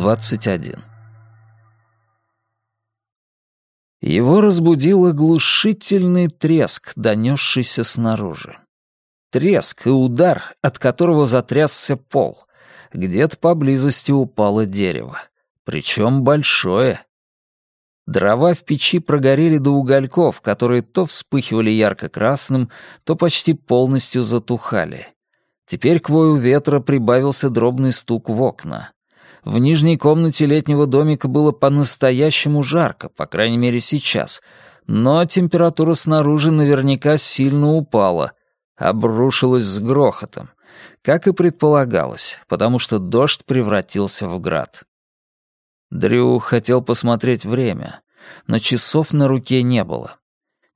21. Его разбудил оглушительный треск, донесшийся снаружи. Треск и удар, от которого затрясся пол. Где-то поблизости упало дерево. Причем большое. Дрова в печи прогорели до угольков, которые то вспыхивали ярко-красным, то почти полностью затухали. Теперь к вою ветра прибавился дробный стук в окна. В нижней комнате летнего домика было по-настоящему жарко, по крайней мере сейчас, но температура снаружи наверняка сильно упала, обрушилась с грохотом, как и предполагалось, потому что дождь превратился в град. Дрю хотел посмотреть время, но часов на руке не было.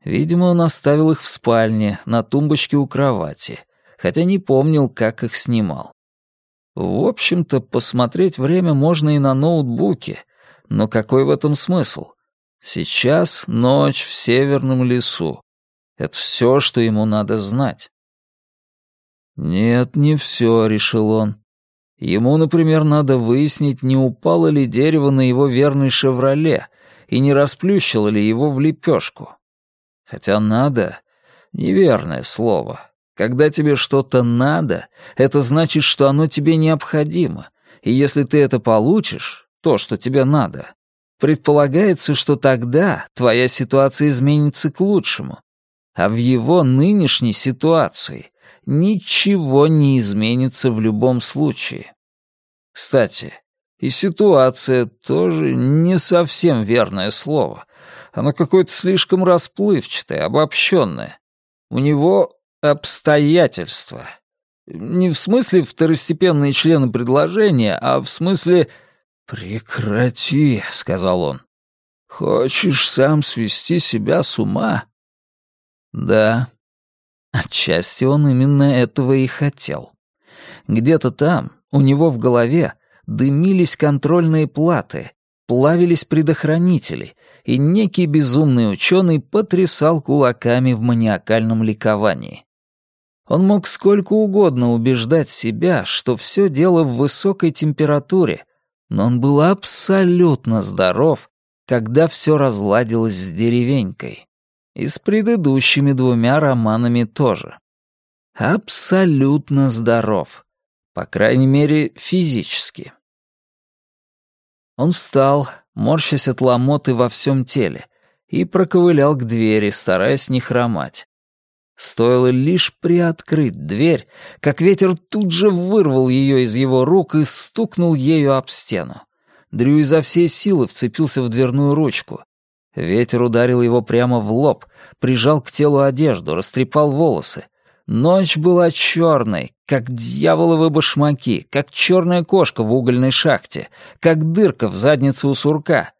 Видимо, он оставил их в спальне, на тумбочке у кровати, хотя не помнил, как их снимал. В общем-то, посмотреть время можно и на ноутбуке, но какой в этом смысл? Сейчас ночь в северном лесу. Это все, что ему надо знать. «Нет, не все», — решил он. Ему, например, надо выяснить, не упало ли дерево на его верный «Шевроле» и не расплющило ли его в лепешку. Хотя «надо» — неверное слово. Когда тебе что-то надо, это значит, что оно тебе необходимо. И если ты это получишь, то, что тебе надо, предполагается, что тогда твоя ситуация изменится к лучшему. А в его нынешней ситуации ничего не изменится в любом случае. Кстати, и ситуация тоже не совсем верное слово. Оно какое-то слишком расплывчатое, обобщенное. У него обстоятельства. Не в смысле второстепенные члены предложения, а в смысле «Прекрати», — сказал он. «Хочешь сам свести себя с ума?» «Да, Отчасти он именно этого и хотел. Где-то там, у него в голове, дымились контрольные платы, плавились предохранители, и некий безумный ученый потрясал кулаками в маниакальном ликовании. Он мог сколько угодно убеждать себя, что все дело в высокой температуре, но он был абсолютно здоров, когда все разладилось с деревенькой. И с предыдущими двумя романами тоже. Абсолютно здоров. По крайней мере, физически. Он встал, морщась от ломоты во всем теле, и проковылял к двери, стараясь не хромать. Стоило лишь приоткрыть дверь, как ветер тут же вырвал ее из его рук и стукнул ею об стену. Дрю изо всей силы вцепился в дверную ручку. Ветер ударил его прямо в лоб, прижал к телу одежду, растрепал волосы. Ночь была черной, как дьяволовы башмаки, как черная кошка в угольной шахте, как дырка в заднице у сурка.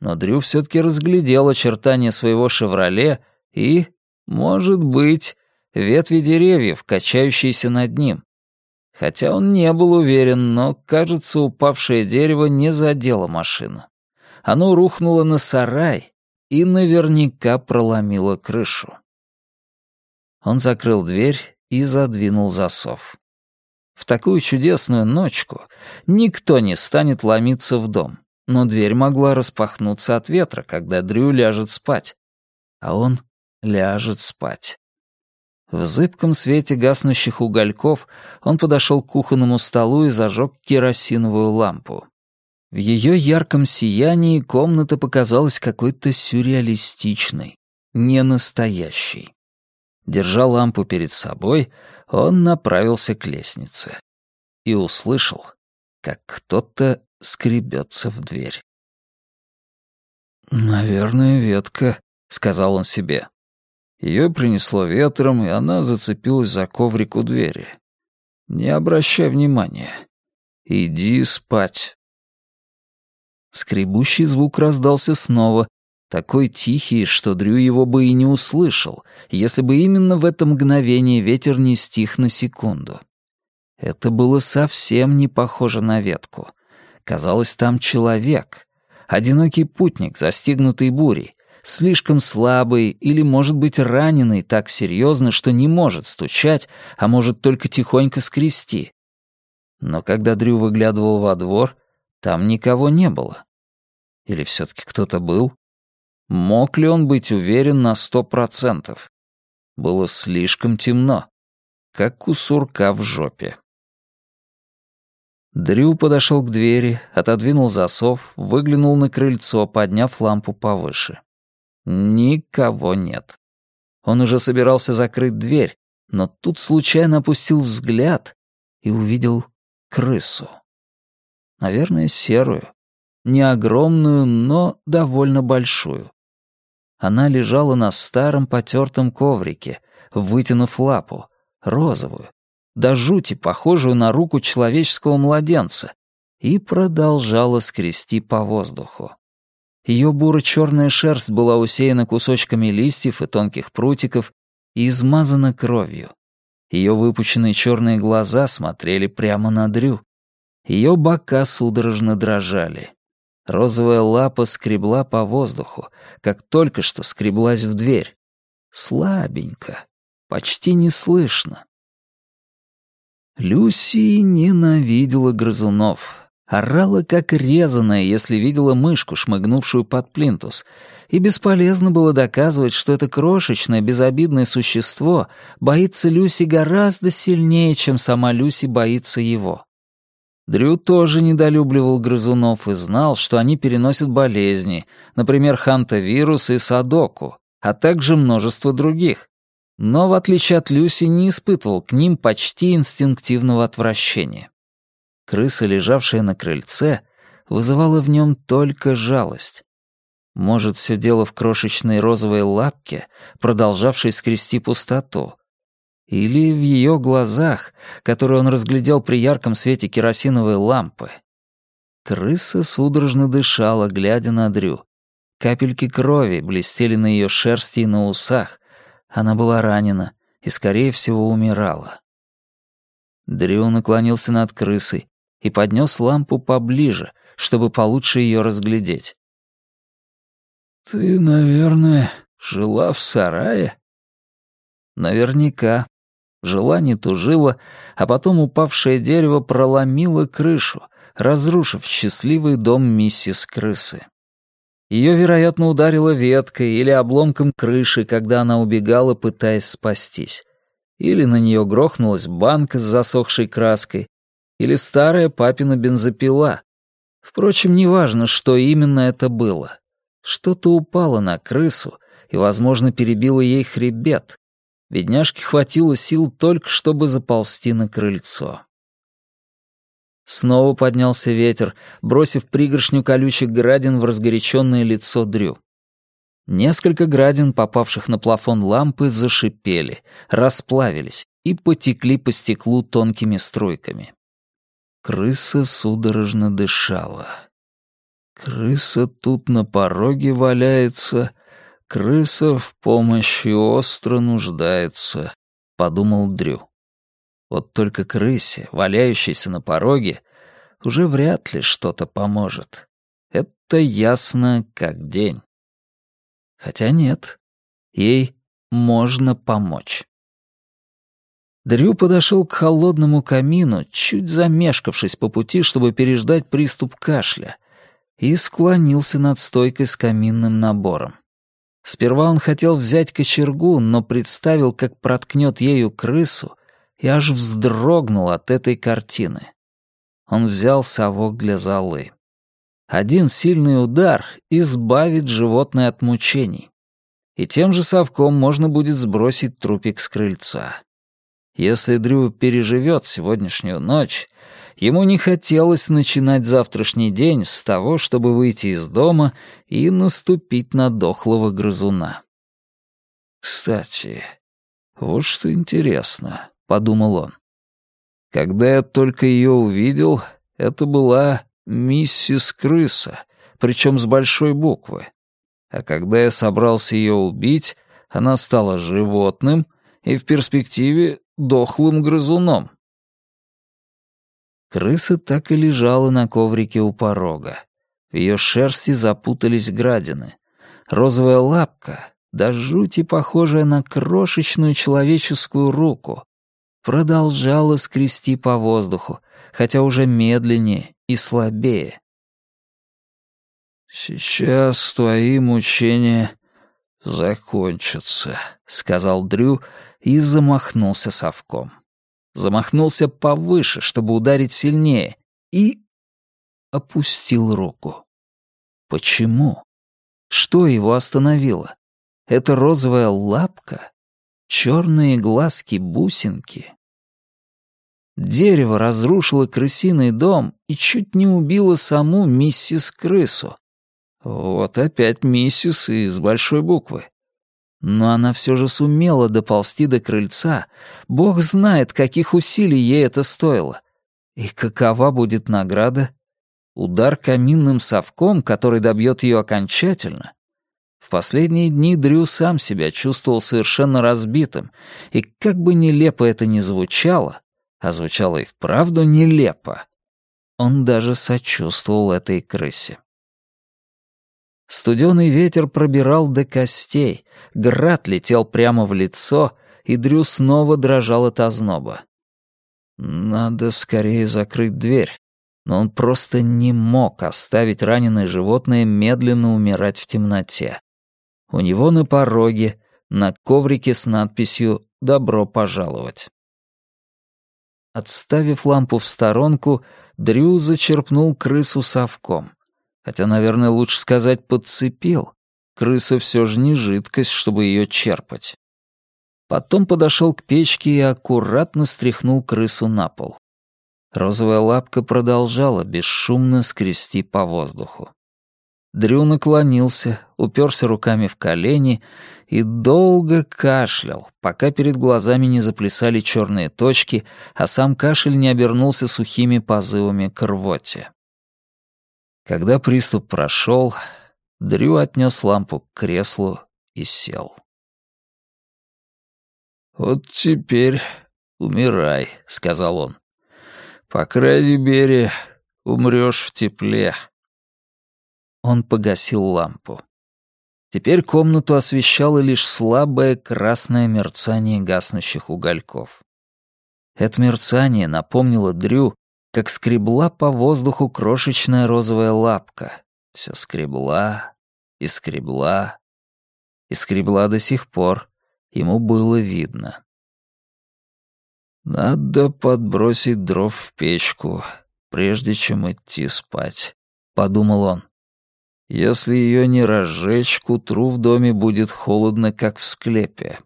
Но Дрю все-таки разглядел очертания своего «Шевроле» и, может быть, ветви деревьев, качающиеся над ним. Хотя он не был уверен, но, кажется, упавшее дерево не задело машину. Оно рухнуло на сарай, и наверняка проломила крышу. Он закрыл дверь и задвинул засов. В такую чудесную ночку никто не станет ломиться в дом, но дверь могла распахнуться от ветра, когда Дрю ляжет спать. А он ляжет спать. В зыбком свете гаснущих угольков он подошел к кухонному столу и зажег керосиновую лампу. В ее ярком сиянии комната показалась какой-то сюрреалистичной, ненастоящей. Держа лампу перед собой, он направился к лестнице и услышал, как кто-то скребется в дверь. «Наверное, ветка», — сказал он себе. Ее принесло ветром, и она зацепилась за коврик у двери. «Не обращай внимания. Иди спать». Скребущий звук раздался снова, такой тихий, что Дрю его бы и не услышал, если бы именно в это мгновение ветер не стих на секунду. Это было совсем не похоже на ветку. Казалось, там человек. Одинокий путник, застигнутый бурей, слишком слабый или, может быть, раненый так серьезно, что не может стучать, а может только тихонько скрести. Но когда Дрю выглядывал во двор, Там никого не было. Или все-таки кто-то был? Мог ли он быть уверен на сто процентов? Было слишком темно, как у сурка в жопе. Дрю подошел к двери, отодвинул засов, выглянул на крыльцо, подняв лампу повыше. Никого нет. Он уже собирался закрыть дверь, но тут случайно опустил взгляд и увидел крысу. Наверное, серую. Не огромную, но довольно большую. Она лежала на старом потертом коврике, вытянув лапу, розовую, до жути похожую на руку человеческого младенца, и продолжала скрести по воздуху. Ее буро-черная шерсть была усеяна кусочками листьев и тонких прутиков и измазана кровью. Ее выпученные черные глаза смотрели прямо на Дрю. Ее бока судорожно дрожали. Розовая лапа скребла по воздуху, как только что скреблась в дверь. Слабенько, почти не слышно. Люси ненавидела грызунов. Орала как резаная, если видела мышку, шмыгнувшую под плинтус. И бесполезно было доказывать, что это крошечное, безобидное существо боится Люси гораздо сильнее, чем сама Люси боится его. Дрю тоже недолюбливал грызунов и знал, что они переносят болезни, например, хантавирус и садоку, а также множество других. Но, в отличие от Люси, не испытывал к ним почти инстинктивного отвращения. Крыса, лежавшая на крыльце, вызывала в нем только жалость. Может, все дело в крошечной розовой лапке, продолжавшей скрести пустоту, или в ее глазах, которые он разглядел при ярком свете керосиновой лампы. Крыса судорожно дышала, глядя на Дрю. Капельки крови блестели на ее шерсти и на усах. Она была ранена и, скорее всего, умирала. Дрю наклонился над крысой и поднес лампу поближе, чтобы получше ее разглядеть. «Ты, наверное, жила в сарае?» «Наверняка», Желание тужило, а потом упавшее дерево проломило крышу, разрушив счастливый дом миссис Крысы. Ее, вероятно, ударило веткой или обломком крыши, когда она убегала, пытаясь спастись. Или на нее грохнулась банка с засохшей краской, или старая папина бензопила. Впрочем, неважно, что именно это было. Что-то упало на крысу и, возможно, перебило ей хребет, Бедняжке хватило сил только, чтобы заползти на крыльцо. Снова поднялся ветер, бросив пригоршню колючих градин в разгоряченное лицо Дрю. Несколько градин, попавших на плафон лампы, зашипели, расплавились и потекли по стеклу тонкими струйками. Крыса судорожно дышала. Крыса тут на пороге валяется, «Крыса в помощи остро нуждается», — подумал Дрю. Вот только крысе, валяющейся на пороге, уже вряд ли что-то поможет. Это ясно как день. Хотя нет, ей можно помочь. Дрю подошел к холодному камину, чуть замешкавшись по пути, чтобы переждать приступ кашля, и склонился над стойкой с каминным набором. Сперва он хотел взять кочергу, но представил, как проткнет ею крысу, и аж вздрогнул от этой картины. Он взял совок для золы. Один сильный удар избавит животное от мучений. И тем же совком можно будет сбросить трупик с крыльца. Если Дрю переживет сегодняшнюю ночь, Ему не хотелось начинать завтрашний день с того, чтобы выйти из дома и наступить на дохлого грызуна. «Кстати, вот что интересно», — подумал он. «Когда я только ее увидел, это была миссис Крыса, причем с большой буквы. А когда я собрался ее убить, она стала животным и в перспективе дохлым грызуном. Крыса так и лежала на коврике у порога. В ее шерсти запутались градины. Розовая лапка, до жути похожая на крошечную человеческую руку, продолжала скрести по воздуху, хотя уже медленнее и слабее, «Сейчас твои мучения закончатся», — сказал Дрю и замахнулся совком. Замахнулся повыше, чтобы ударить сильнее, и опустил руку. Почему? Что его остановило? Это розовая лапка? Черные глазки-бусинки? Дерево разрушило крысиный дом и чуть не убило саму миссис Крысу. Вот опять миссис из большой буквы. Но она все же сумела доползти до крыльца. Бог знает, каких усилий ей это стоило. И какова будет награда? Удар каминным совком, который добьет ее окончательно? В последние дни Дрю сам себя чувствовал совершенно разбитым, и как бы нелепо это ни звучало, а звучало и вправду нелепо, он даже сочувствовал этой крысе. Студеный ветер пробирал до костей, град летел прямо в лицо, и Дрю снова дрожал от озноба. Надо скорее закрыть дверь, но он просто не мог оставить раненое животное медленно умирать в темноте. У него на пороге, на коврике с надписью «Добро пожаловать». Отставив лампу в сторонку, Дрю зачерпнул крысу совком. Хотя, наверное, лучше сказать «подцепил». Крыса все же не жидкость, чтобы ее черпать. Потом подошел к печке и аккуратно стряхнул крысу на пол. Розовая лапка продолжала бесшумно скрести по воздуху. Дрю наклонился, уперся руками в колени и долго кашлял, пока перед глазами не заплясали черные точки, а сам кашель не обернулся сухими позывами к рвоте. Когда приступ прошел, Дрю отнес лампу к креслу и сел. «Вот теперь умирай», — сказал он. «По крайней мере, умрешь в тепле». Он погасил лампу. Теперь комнату освещало лишь слабое красное мерцание гаснущих угольков. Это мерцание напомнило Дрю, как скребла по воздуху крошечная розовая лапка. Все скребла и скребла и скребла до сих пор. Ему было видно. «Надо подбросить дров в печку, прежде чем идти спать», — подумал он. Если ее не разжечь, к утру в доме будет холодно, как в склепе.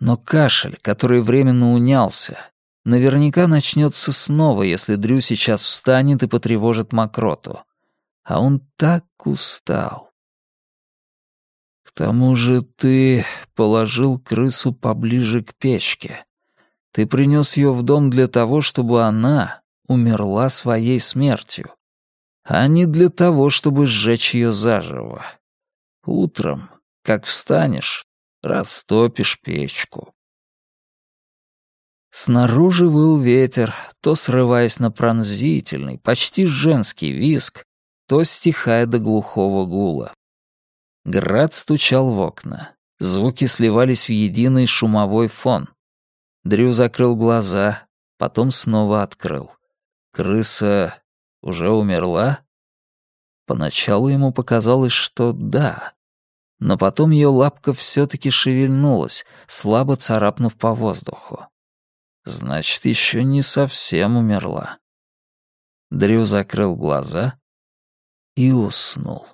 Но кашель, который временно унялся, наверняка начнется снова, если Дрю сейчас встанет и потревожит мокроту. А он так устал. К тому же ты положил крысу поближе к печке. Ты принес ее в дом для того, чтобы она умерла своей смертью а не для того, чтобы сжечь ее заживо. Утром, как встанешь, растопишь печку. Снаружи выл ветер, то срываясь на пронзительный, почти женский виск, то стихая до глухого гула. Град стучал в окна. Звуки сливались в единый шумовой фон. Дрю закрыл глаза, потом снова открыл. Крыса уже умерла? Поначалу ему показалось, что да. Но потом ее лапка все-таки шевельнулась, слабо царапнув по воздуху. Значит, еще не совсем умерла. Дрю закрыл глаза и уснул.